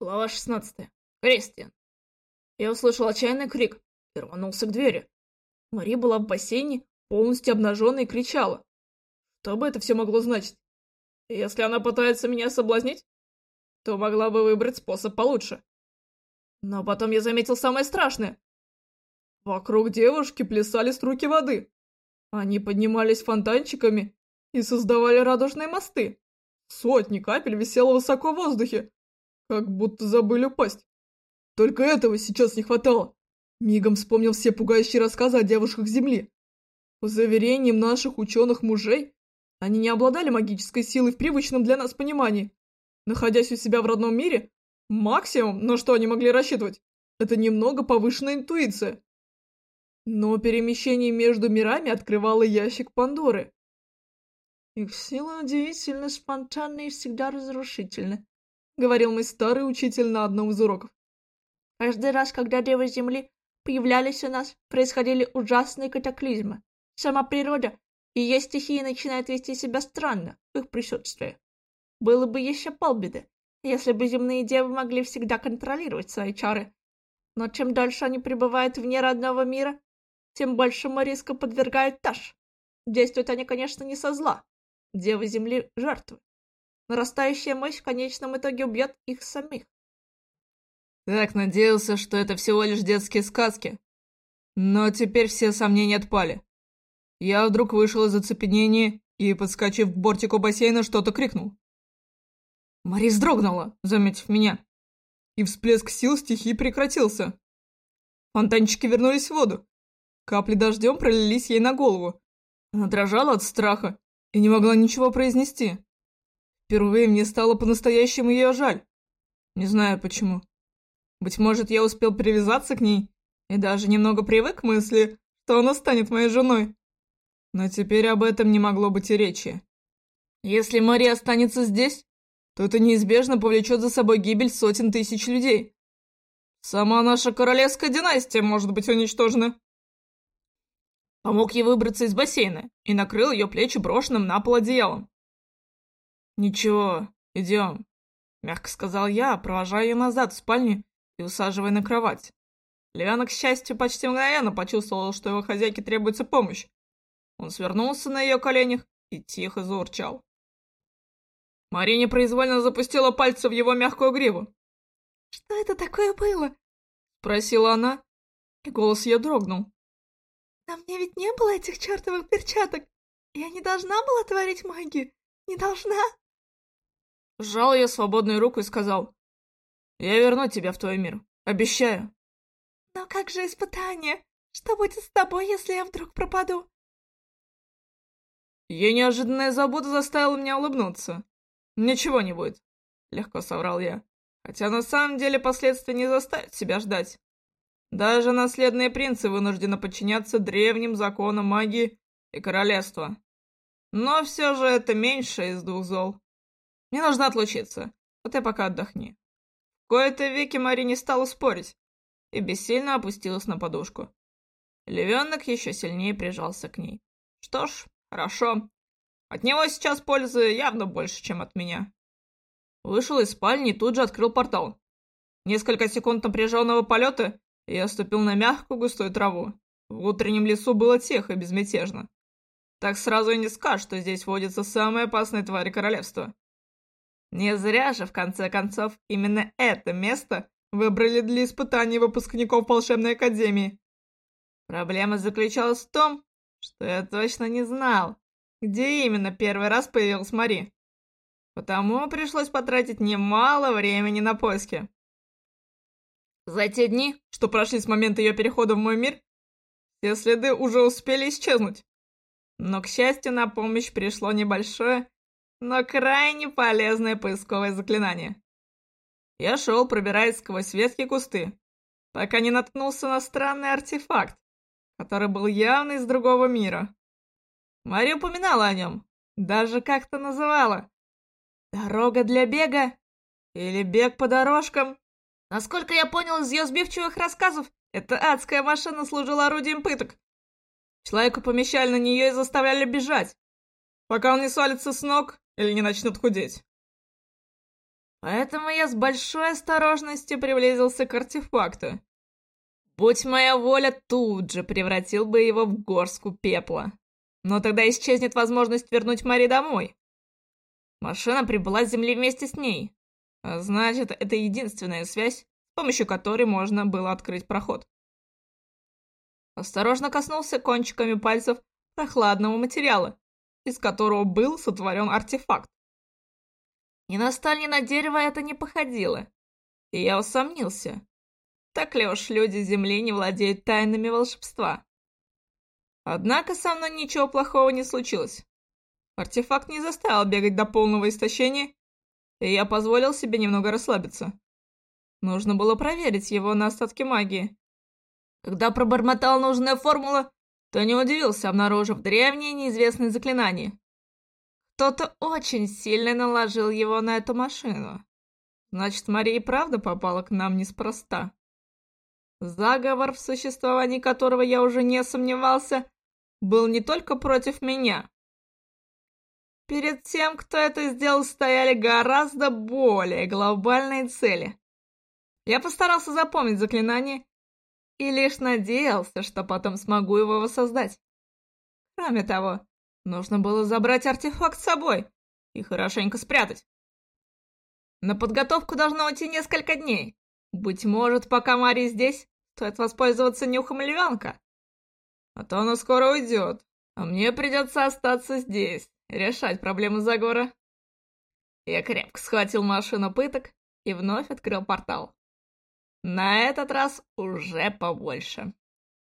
Глава 16. Кристиан. Я услышал отчаянный крик и рванулся к двери. Мари была в бассейне, полностью обнаженной, и кричала. Что бы это все могло значить? Если она пытается меня соблазнить, то могла бы выбрать способ получше. Но потом я заметил самое страшное. Вокруг девушки плясали струйки воды. Они поднимались фонтанчиками и создавали радужные мосты. Сотни капель висело высоко в воздухе, как будто забыли упасть. Только этого сейчас не хватало. Мигом вспомнил все пугающие рассказы о девушках Земли. По заверениям наших ученых-мужей, они не обладали магической силой в привычном для нас понимании. Находясь у себя в родном мире, максимум, на что они могли рассчитывать, это немного повышенная интуиция. Но перемещение между мирами открывало ящик Пандоры. Их сила удивительно спонтанна и всегда разрушительна говорил мой старый учитель на одном из уроков. Каждый раз, когда девы Земли появлялись у нас, происходили ужасные катаклизмы. Сама природа и ее стихии начинают вести себя странно в их присутствии. Было бы еще полбеды, если бы земные девы могли всегда контролировать свои чары. Но чем дольше они пребывают вне родного мира, тем большему риску подвергают Таш. Действуют они, конечно, не со зла. Девы Земли — жертвы. Нарастающая мощь в конечном итоге убьет их самих. Так надеялся, что это всего лишь детские сказки. Но теперь все сомнения отпали. Я вдруг вышел из оцепенения и, подскочив к бортику бассейна, что-то крикнул. Мари вздрогнула, заметив меня. И всплеск сил стихии прекратился. Фонтанчики вернулись в воду. Капли дождем пролились ей на голову. Она дрожала от страха и не могла ничего произнести. Впервые мне стало по-настоящему ее жаль. Не знаю почему. Быть может, я успел привязаться к ней и даже немного привык к мысли, что она станет моей женой. Но теперь об этом не могло быть и речи. Если Мария останется здесь, то это неизбежно повлечет за собой гибель сотен тысяч людей. Сама наша королевская династия может быть уничтожена. Помог ей выбраться из бассейна и накрыл ее плечи брошенным на пол одеялом. «Ничего, идем», — мягко сказал я, провожая ее назад в спальню и усаживая на кровать. Лиана, к счастью, почти мгновенно почувствовал, что его хозяйке требуется помощь. Он свернулся на ее коленях и тихо заурчал. Мария непроизвольно запустила пальцы в его мягкую гриву. «Что это такое было?» — спросила она, и голос ее дрогнул. «На мне ведь не было этих чертовых перчаток. Я не должна была творить магию. Не должна?» Сжал ее свободную руку и сказал, «Я верну тебя в твой мир, обещаю». «Но как же испытание? Что будет с тобой, если я вдруг пропаду?» Ее неожиданная забота заставила меня улыбнуться. «Ничего не будет», — легко соврал я. Хотя на самом деле последствия не заставят себя ждать. Даже наследные принцы вынуждены подчиняться древним законам магии и королевства. Но все же это меньше из двух зол. Мне нужно отлучиться, а ты пока отдохни. В кои-то веки Мари не стала спорить и бессильно опустилась на подушку. Львенок еще сильнее прижался к ней. Что ж, хорошо. От него сейчас пользы явно больше, чем от меня. Вышел из спальни и тут же открыл портал. Несколько секунд напряженного полета, и я ступил на мягкую густую траву. В утреннем лесу было тихо и безмятежно. Так сразу и не скажешь, что здесь водятся самые опасные твари королевства. Не зря же, в конце концов, именно это место выбрали для испытаний выпускников волшебной академии. Проблема заключалась в том, что я точно не знал, где именно первый раз появилась Мари. Потому пришлось потратить немало времени на поиски. За те дни, что прошли с момента ее перехода в мой мир, все следы уже успели исчезнуть. Но, к счастью, на помощь пришло небольшое но крайне полезное поисковое заклинание. Я шел, пробираясь сквозь ветки кусты, пока не наткнулся на странный артефакт, который был явно из другого мира. Мария упоминала о нем, даже как-то называла. «Дорога для бега» или «Бег по дорожкам». Насколько я понял из ее сбивчивых рассказов, эта адская машина служила орудием пыток. Человека помещали на нее и заставляли бежать, пока он не свалится с ног или не начнут худеть. Поэтому я с большой осторожностью приблизился к артефакту. Будь моя воля, тут же превратил бы его в горстку пепла. Но тогда исчезнет возможность вернуть Мари домой. Машина прибыла с земли вместе с ней. А значит, это единственная связь, с помощью которой можно было открыть проход. Осторожно коснулся кончиками пальцев прохладного материала, из которого был сотворен артефакт. Ни на сталь, ни на дерево это не походило, и я усомнился, так ли уж люди Земли не владеют тайнами волшебства? Однако со мной ничего плохого не случилось. Артефакт не заставил бегать до полного истощения, и я позволил себе немного расслабиться. Нужно было проверить его на остатки магии. Когда пробормотал нужная формула, то не удивился, обнаружив древнее неизвестное заклинание. Кто-то очень сильно наложил его на эту машину. Значит, Мария и правда попала к нам неспроста. Заговор, в существовании которого я уже не сомневался, был не только против меня. Перед тем, кто это сделал, стояли гораздо более глобальные цели. Я постарался запомнить заклинание и лишь надеялся, что потом смогу его воссоздать. Кроме того, нужно было забрать артефакт с собой и хорошенько спрятать. На подготовку должно уйти несколько дней. Быть может, пока Мари здесь, стоит воспользоваться нюхом львенка. А то она скоро уйдет, а мне придется остаться здесь, решать проблемы заговора. Я крепко схватил машину пыток и вновь открыл портал. На этот раз уже побольше.